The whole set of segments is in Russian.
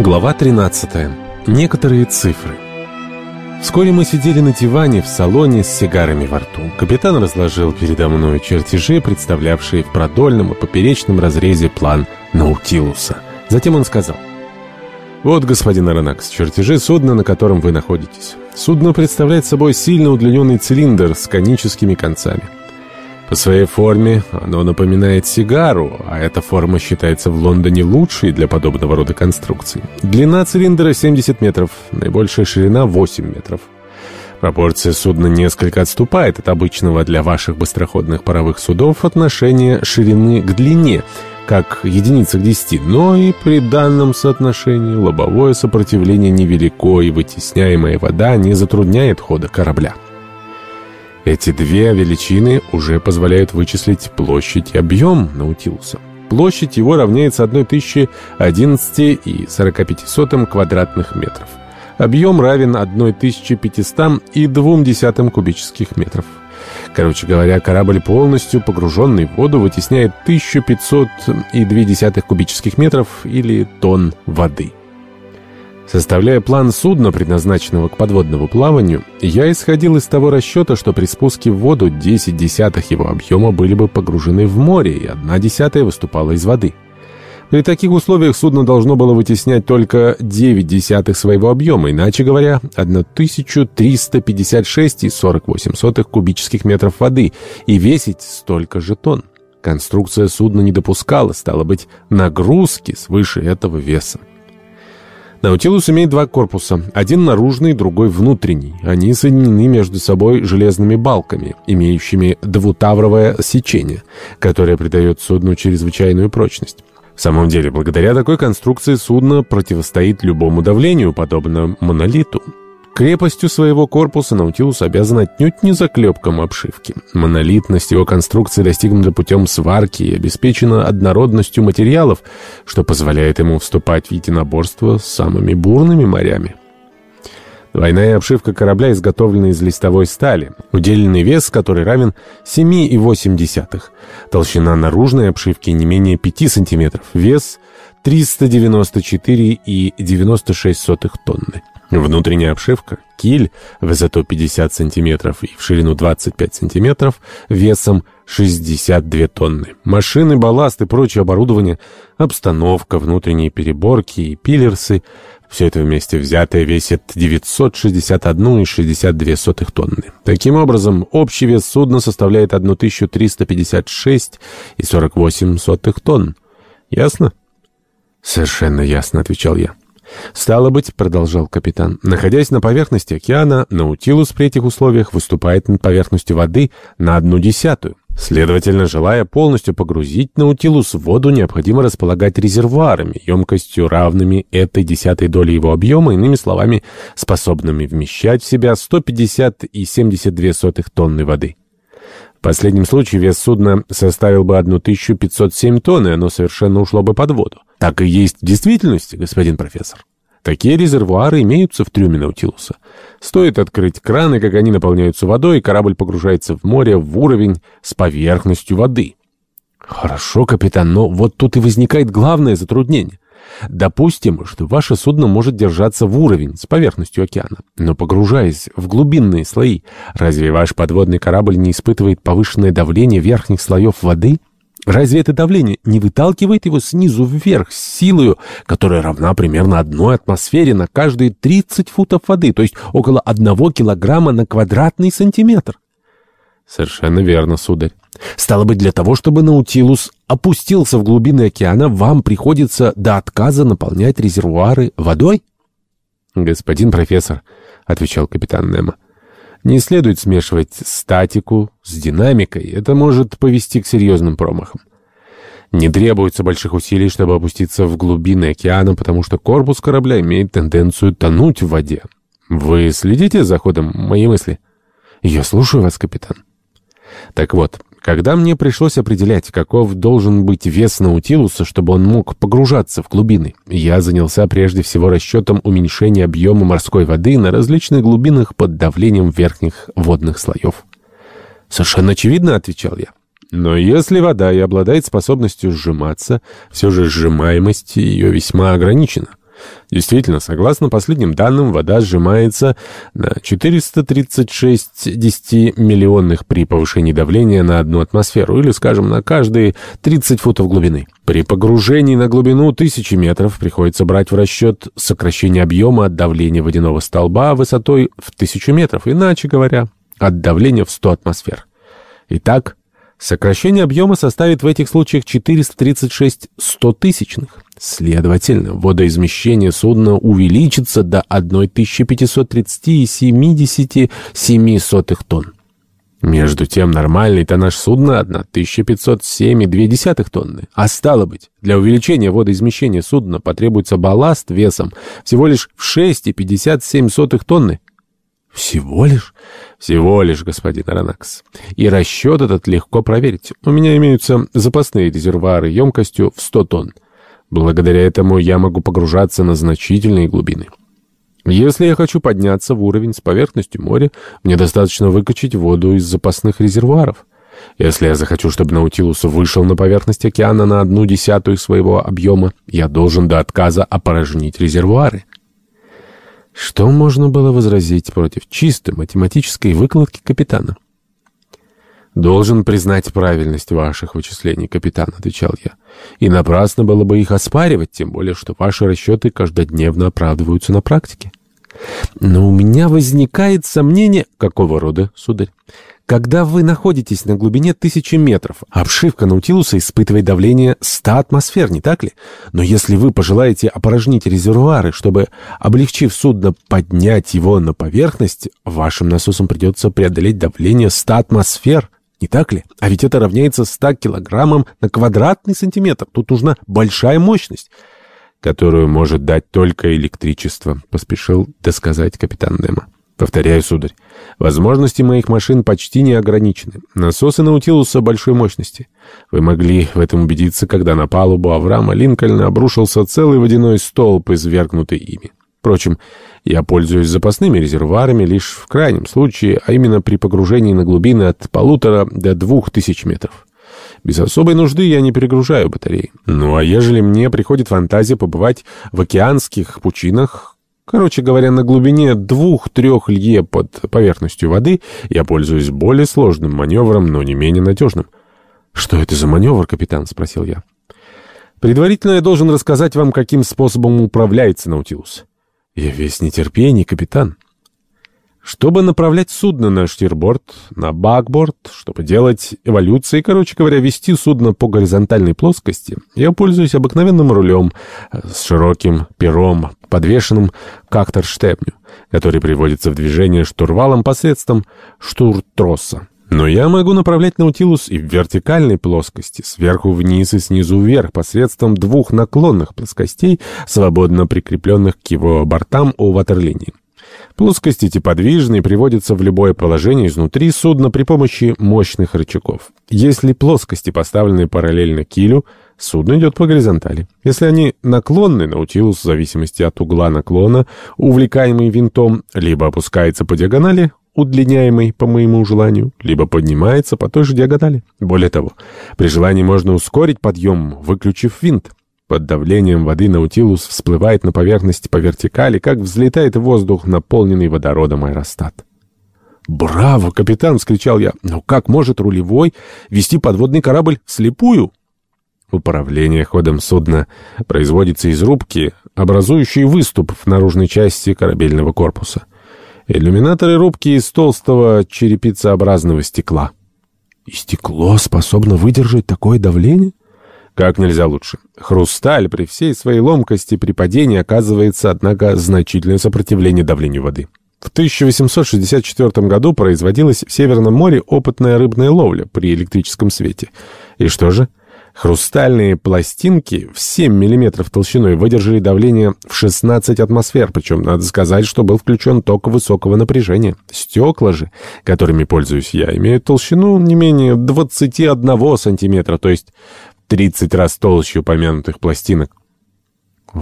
Глава 13. Некоторые цифры. Вскоре мы сидели на диване в салоне с сигарами во рту. Капитан разложил передо мной чертежи, представлявшие в продольном и поперечном разрезе план Наутилуса. Затем он сказал, «Вот, господин Аронакс, чертежи судна, на котором вы находитесь. Судно представляет собой сильно удлиненный цилиндр с коническими концами. По своей форме оно напоминает сигару, а эта форма считается в Лондоне лучшей для подобного рода конструкций. Длина цилиндра 70 метров, наибольшая ширина 8 метров. Пропорция судна несколько отступает от обычного для ваших быстроходных паровых судов отношения ширины к длине, как единица к 10, но и при данном соотношении лобовое сопротивление невелико, и вытесняемая вода не затрудняет хода корабля. Эти две величины уже позволяют вычислить площадь и объем Наутилуса. Площадь его равняется 1011,45 квадратных метров. Объем равен 1500 и 2 кубических метров. Короче говоря, корабль полностью погруженный в воду вытесняет 1500 и 2 кубических метров или тонн воды. Составляя план судна, предназначенного к подводному плаванию, я исходил из того расчета, что при спуске в воду 10 десятых его объема были бы погружены в море, и одна десятая выступала из воды. При таких условиях судно должно было вытеснять только 9 десятых своего объема, иначе говоря, 1356,48 кубических метров воды, и весить столько же тонн. Конструкция судна не допускала, стало быть, нагрузки свыше этого веса. Наутилус имеет два корпуса, один наружный, другой внутренний. Они соединены между собой железными балками, имеющими двутавровое сечение, которое придает судну чрезвычайную прочность. В самом деле, благодаря такой конструкции судно противостоит любому давлению, подобно монолиту. Крепостью своего корпуса Наутилус обязан отнюдь не заклепкам обшивки. Монолитность его конструкции достигнута путем сварки и обеспечена однородностью материалов, что позволяет ему вступать в единоборство с самыми бурными морями. Двойная обшивка корабля изготовлена из листовой стали, удельный вес который равен 7,8. Толщина наружной обшивки не менее 5 см, вес 394,96 тонны. Внутренняя обшивка, киль в высоту 50 см и в ширину 25 см, весом 62 тонны. Машины, балласт и прочее оборудование, обстановка, внутренние переборки и пилерсы — все это вместе взятое весит 961,62 тонны. Таким образом, общий вес судна составляет 1356,48 тонн. Ясно? «Совершенно ясно», — отвечал я. «Стало быть», — продолжал капитан, — «находясь на поверхности океана, Наутилус при этих условиях выступает над поверхностью воды на одну десятую. Следовательно, желая полностью погрузить Наутилус в воду, необходимо располагать резервуарами, емкостью равными этой десятой доли его объема, иными словами, способными вмещать в себя 150,72 тонны воды. В последнем случае вес судна составил бы 1507 тонн, и оно совершенно ушло бы под воду. Так и есть в действительности, господин профессор. Такие резервуары имеются в трюме Наутилуса. Стоит открыть краны, как они наполняются водой, и корабль погружается в море в уровень с поверхностью воды. Хорошо, капитан, но вот тут и возникает главное затруднение. Допустим, что ваше судно может держаться в уровень с поверхностью океана, но погружаясь в глубинные слои, разве ваш подводный корабль не испытывает повышенное давление верхних слоев воды? Разве это давление не выталкивает его снизу вверх с силою, которая равна примерно одной атмосфере на каждые 30 футов воды, то есть около одного килограмма на квадратный сантиметр? Совершенно верно, сударь. Стало быть, для того, чтобы Наутилус опустился в глубины океана, вам приходится до отказа наполнять резервуары водой? Господин профессор, — отвечал капитан Немо, — не следует смешивать статику с динамикой. Это может повести к серьезным промахам. Не требуется больших усилий, чтобы опуститься в глубины океана, потому что корпус корабля имеет тенденцию тонуть в воде. Вы следите за ходом моей мысли? Я слушаю вас, капитан. Так вот, когда мне пришлось определять, каков должен быть вес Наутилуса, чтобы он мог погружаться в глубины, я занялся прежде всего расчетом уменьшения объема морской воды на различных глубинах под давлением верхних водных слоев. «Совершенно очевидно», — отвечал я. Но если вода и обладает способностью сжиматься, все же сжимаемость ее весьма ограничена. Действительно, согласно последним данным, вода сжимается на 436 10-миллионных при повышении давления на одну атмосферу, или, скажем, на каждые 30 футов глубины. При погружении на глубину 1000 метров приходится брать в расчет сокращение объема от давления водяного столба высотой в 1000 метров, иначе говоря, от давления в 100 атмосфер. Итак, сокращение объема составит в этих случаях 436 стотысячных. Следовательно, водоизмещение судна увеличится до 1530,77 тонн. Между тем, нормальный тоннаж судна 1507,2 тонны. А стало быть, для увеличения водоизмещения судна потребуется балласт весом всего лишь в 6,57 тонны. Всего лишь? Всего лишь, господин Аронакс. И расчет этот легко проверить. У меня имеются запасные резервуары емкостью в 100 тонн. Благодаря этому я могу погружаться на значительные глубины. Если я хочу подняться в уровень с поверхностью моря, мне достаточно выкачать воду из запасных резервуаров. Если я захочу, чтобы Наутилус вышел на поверхность океана на одну десятую своего объема, я должен до отказа опорожнить резервуары. Что можно было возразить против чистой математической выкладки капитана? «Должен признать правильность ваших вычислений, капитан», — отвечал я. «И напрасно было бы их оспаривать, тем более, что ваши расчеты каждодневно оправдываются на практике». «Но у меня возникает сомнение...» «Какого рода, сударь?» Когда вы находитесь на глубине тысячи метров, обшивка Наутилуса испытывает давление 100 атмосфер, не так ли? Но если вы пожелаете опорожнить резервуары, чтобы, облегчив судно, поднять его на поверхность, вашим насосам придется преодолеть давление 100 атмосфер, не так ли? А ведь это равняется 100 килограммам на квадратный сантиметр. Тут нужна большая мощность, которую может дать только электричество, поспешил досказать капитан Немо. Повторяю, сударь, возможности моих машин почти не ограничены. Насосы Наутилуса большой мощности. Вы могли в этом убедиться, когда на палубу Авраама Линкольна обрушился целый водяной столб, извергнутый ими. Впрочем, я пользуюсь запасными резервуарами лишь в крайнем случае, а именно при погружении на глубины от полутора до двух тысяч метров. Без особой нужды я не перегружаю батареи. Ну а ежели мне приходит фантазия побывать в океанских пучинах, Короче говоря, на глубине двух-трех лье под поверхностью воды я пользуюсь более сложным маневром, но не менее надежным. «Что это за маневр, капитан?» — спросил я. «Предварительно я должен рассказать вам, каким способом управляется Наутилус». «Я весь нетерпение, капитан». Чтобы направлять судно на штирборд, на бакборд, чтобы делать эволюции, короче говоря, вести судно по горизонтальной плоскости, я пользуюсь обыкновенным рулем с широким пером, подвешенным к акторштепню, который приводится в движение штурвалом посредством штуртроса. Но я могу направлять Наутилус и в вертикальной плоскости, сверху вниз и снизу вверх, посредством двух наклонных плоскостей, свободно прикрепленных к его бортам у ватерлинии. Плоскости эти подвижны и приводятся в любое положение изнутри судна при помощи мощных рычагов. Если плоскости поставлены параллельно килю, судно идет по горизонтали. Если они наклонны, наутилус в зависимости от угла наклона, увлекаемый винтом, либо опускается по диагонали, удлиняемый по моему желанию, либо поднимается по той же диагонали. Более того, при желании можно ускорить подъем, выключив винт. Под давлением воды Наутилус всплывает на поверхность по вертикали, как взлетает воздух, наполненный водородом аэростат. «Браво, капитан!» — вскричал я. «Но как может рулевой вести подводный корабль слепую?» Управление ходом судна производится из рубки, образующей выступ в наружной части корабельного корпуса. Иллюминаторы рубки из толстого черепицеобразного стекла. И стекло способно выдержать такое давление? Как нельзя лучше. Хрусталь при всей своей ломкости при падении оказывается, однако, значительное сопротивление давлению воды. В 1864 году производилась в Северном море опытная рыбная ловля при электрическом свете. И что же? Хрустальные пластинки в 7 мм толщиной выдержали давление в 16 атмосфер, причем, надо сказать, что был включен ток высокого напряжения. Стекла же, которыми пользуюсь я, имеют толщину не менее 21 сантиметра, то есть 30 раз толще упомянутых пластинок.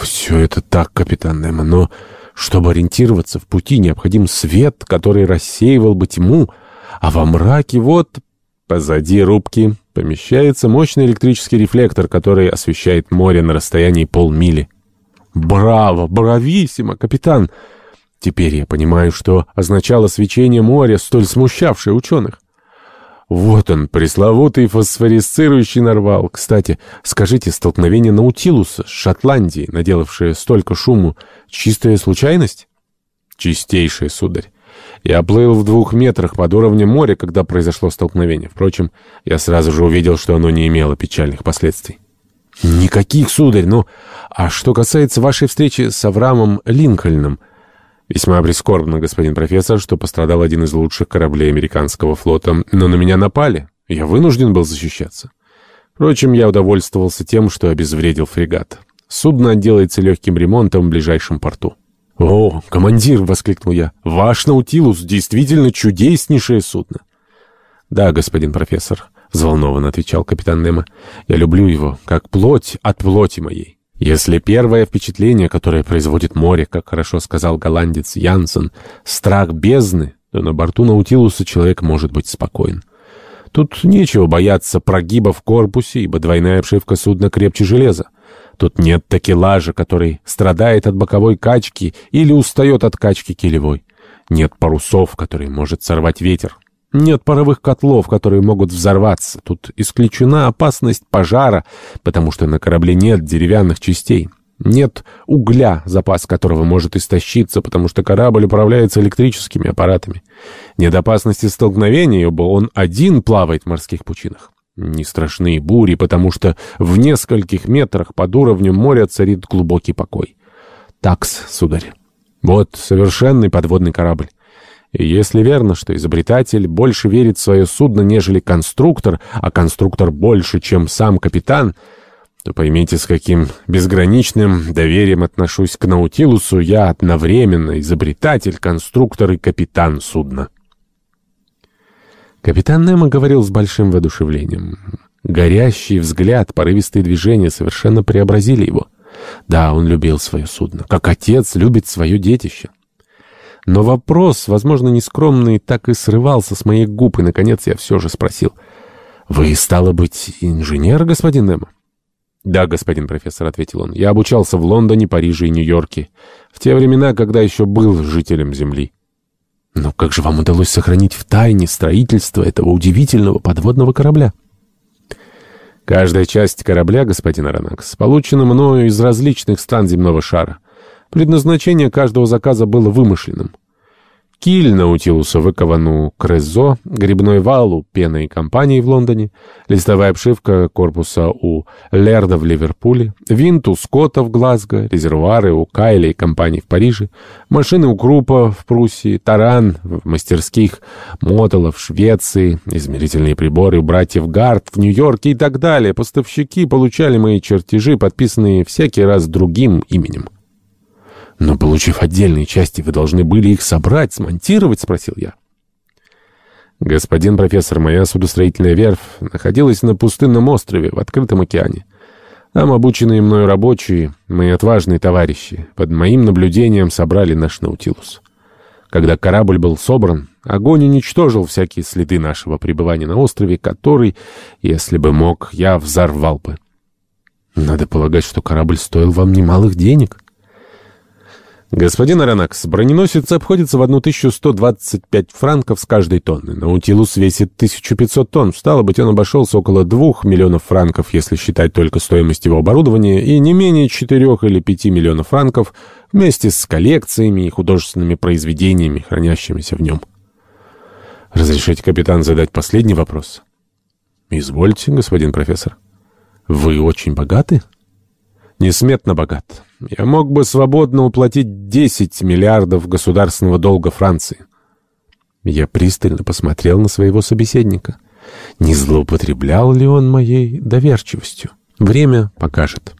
Все это так, капитан Немо, но чтобы ориентироваться в пути, необходим свет, который рассеивал бы тьму, а во мраке вот позади рубки помещается мощный электрический рефлектор, который освещает море на расстоянии полмили. «Браво! Брависсимо, капитан!» Теперь я понимаю, что означало свечение моря, столь смущавшее ученых. Вот он, пресловутый фосфорисцирующий нарвал. Кстати, скажите, столкновение Наутилуса с Шотландией, наделавшее столько шуму, чистая случайность? Чистейшая, сударь. Я плыл в двух метрах под уровнем моря, когда произошло столкновение. Впрочем, я сразу же увидел, что оно не имело печальных последствий. Никаких, сударь, ну... А что касается вашей встречи с Авраамом Линкольном... Весьма прискорбно, господин профессор, что пострадал один из лучших кораблей американского флота, но на меня напали. Я вынужден был защищаться. Впрочем, я удовольствовался тем, что обезвредил фрегат. Судно отделается легким ремонтом в ближайшем порту. «О, командир!» — воскликнул я. «Ваш Наутилус действительно чудеснейшее судно!» «Да, господин профессор», — взволнованно отвечал капитан Немо. «Я люблю его, как плоть от плоти моей». Если первое впечатление, которое производит море, как хорошо сказал голландец Янсен, страх бездны, то на борту Наутилуса человек может быть спокоен. Тут нечего бояться прогиба в корпусе, ибо двойная обшивка судна крепче железа. Тут нет такелажа, который страдает от боковой качки или устает от качки килевой. Нет парусов, которые может сорвать ветер. Нет паровых котлов, которые могут взорваться. Тут исключена опасность пожара, потому что на корабле нет деревянных частей. Нет угля, запас которого может истощиться, потому что корабль управляется электрическими аппаратами. Нет опасности столкновения, ибо он один плавает в морских пучинах. Не страшны бури, потому что в нескольких метрах под уровнем моря царит глубокий покой. Такс, сударь. Вот совершенный подводный корабль. И если верно, что изобретатель больше верит в свое судно, нежели конструктор, а конструктор больше, чем сам капитан, то поймите, с каким безграничным доверием отношусь к Наутилусу я одновременно изобретатель, конструктор и капитан судна. Капитан Немо говорил с большим воодушевлением. Горящий взгляд, порывистые движения совершенно преобразили его. Да, он любил свое судно, как отец любит свое детище. Но вопрос, возможно, нескромный, так и срывался с моих губ, и, наконец, я все же спросил. «Вы, стало быть, инженер, господин Немо?» «Да, господин профессор», — ответил он. «Я обучался в Лондоне, Париже и Нью-Йорке, в те времена, когда еще был жителем Земли». «Но как же вам удалось сохранить в тайне строительство этого удивительного подводного корабля?» «Каждая часть корабля, господин Аронакс, получена мною из различных стран земного шара. Предназначение каждого заказа было вымышленным. Киль Наутилуса выкован у Крезо, грибной вал у пеной компании в Лондоне, листовая обшивка корпуса у Лерда в Ливерпуле, винт у Скотта в Глазго, резервуары у Кайля и компании в Париже, машины у Крупа в Пруссии, таран в мастерских Мотола в Швеции, измерительные приборы у братьев Гарт в Нью-Йорке и так далее. Поставщики получали мои чертежи, подписанные всякий раз другим именем. «Но, получив отдельные части, вы должны были их собрать, смонтировать?» — спросил я. «Господин профессор, моя судостроительная верфь находилась на пустынном острове в открытом океане. Там обученные мною рабочие, мои отважные товарищи, под моим наблюдением собрали наш Наутилус. Когда корабль был собран, огонь уничтожил всякие следы нашего пребывания на острове, который, если бы мог, я взорвал бы. Надо полагать, что корабль стоил вам немалых денег». «Господин Аронакс, броненосец обходится в 1125 франков с каждой тонны. Наутилус весит 1500 тонн. Стало быть, он обошелся около 2 миллионов франков, если считать только стоимость его оборудования, и не менее 4 или 5 миллионов франков вместе с коллекциями и художественными произведениями, хранящимися в нем». «Разрешите, капитан, задать последний вопрос?» «Извольте, господин профессор». «Вы очень богаты?» «Несметно богат». Я мог бы свободно уплатить 10 миллиардов государственного долга Франции. Я пристально посмотрел на своего собеседника. Не злоупотреблял ли он моей доверчивостью? Время покажет.